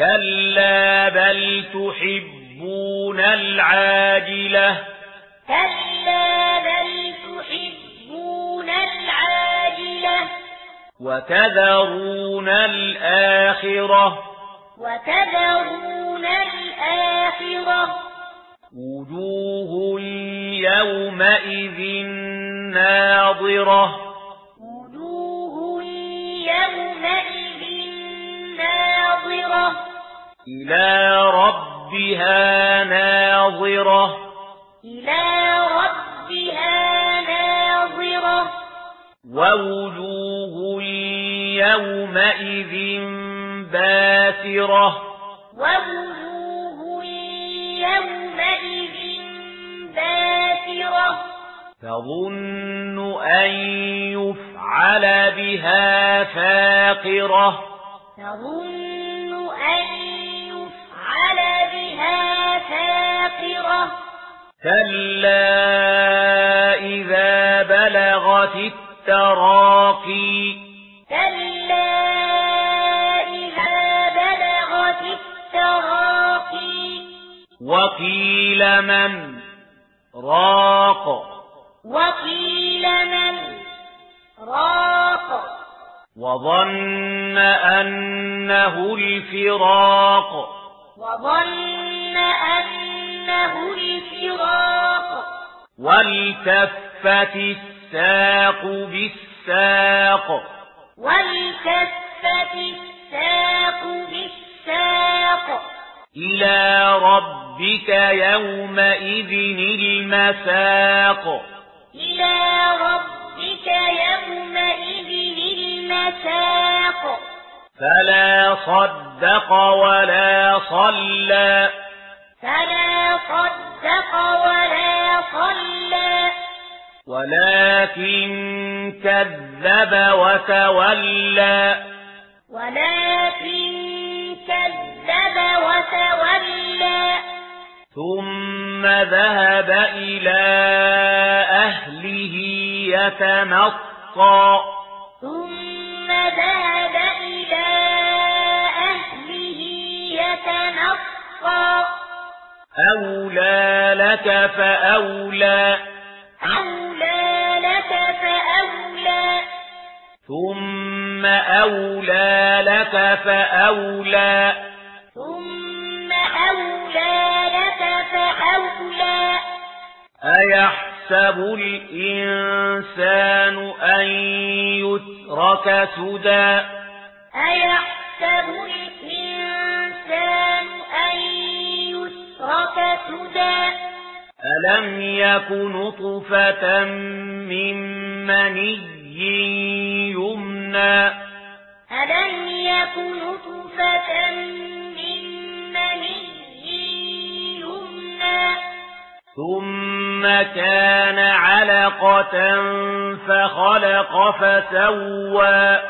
كلا بل تحبون العاجلة كلا بل تحبون العاجلة وتذرون الآخرة وتذرون الآخرة وجوه يومئذ ناظرة وجوه يومئذ ناظرة إلى ربها ناظرة. إلى ربها ناظرة. ووجوه يومئذ باسرة. ووجوه يومئذ باسرة. تظن أن يفعل بها فاقرة. تظن كلا إذا بلغت التراقي كلا إذا بلغت التراقي وقيل من راق وقيل من راق وظن أنه الفراق وظن أنه الفراق والتفت الساق بالساق والتفت الساق بالساق إلى ربك يومئذ المساق إلى ربك يومئذ المساق فلا صد صدق ولا صلى. فلا صدق ولا صلى. ولكن كذب وتولى. ولكن كذب وتولى. ثم ذهب إلى أهله يتمطى. ثم ذهب إلى يتنفى أولى لك فأولى. أولى لك فأولى. ثم أولى لك فأولى. ثم أولى لك فأولى. أيحسب الإنسان أن يترك سدى؟ أيحسب أَيَحْسَبُ الْإِنسَانُ أَن يُتْرَكَ سُدًى أَلَمْ يكن طفة مِّن مَّنِيٍّ يُمْنَى أَلَمْ يَكُ نُطْفَةً مِّن مَّنِيٍّ يُمْنَى ثُمَّ كَانَ عَلَقَةً فَخَلَقَ فَسَوَّى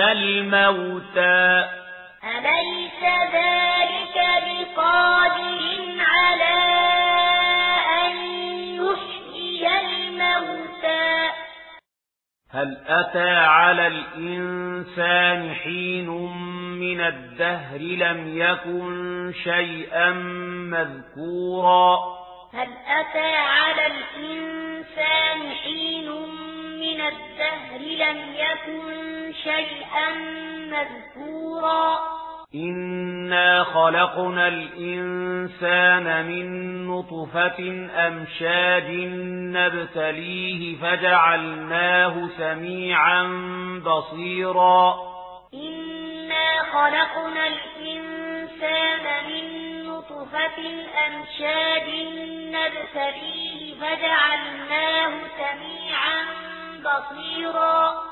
الموتى؟ أليس ذلك بقادر على أن يحيي الموتى؟ هل أتى على الإنسان حين من الدهر لم يكن شيئا مذكورا؟ هل أتى على الإنسان حين من الدهر لم يكن شيئا مذكورا. إنا خلقنا الإنسان من نطفة أمشاج نبتليه فجعلناه سميعا بصيرا. إنا خلقنا الإنسان من نطفة أمشاج نبتليه فجعلناه سميعا بصيرا.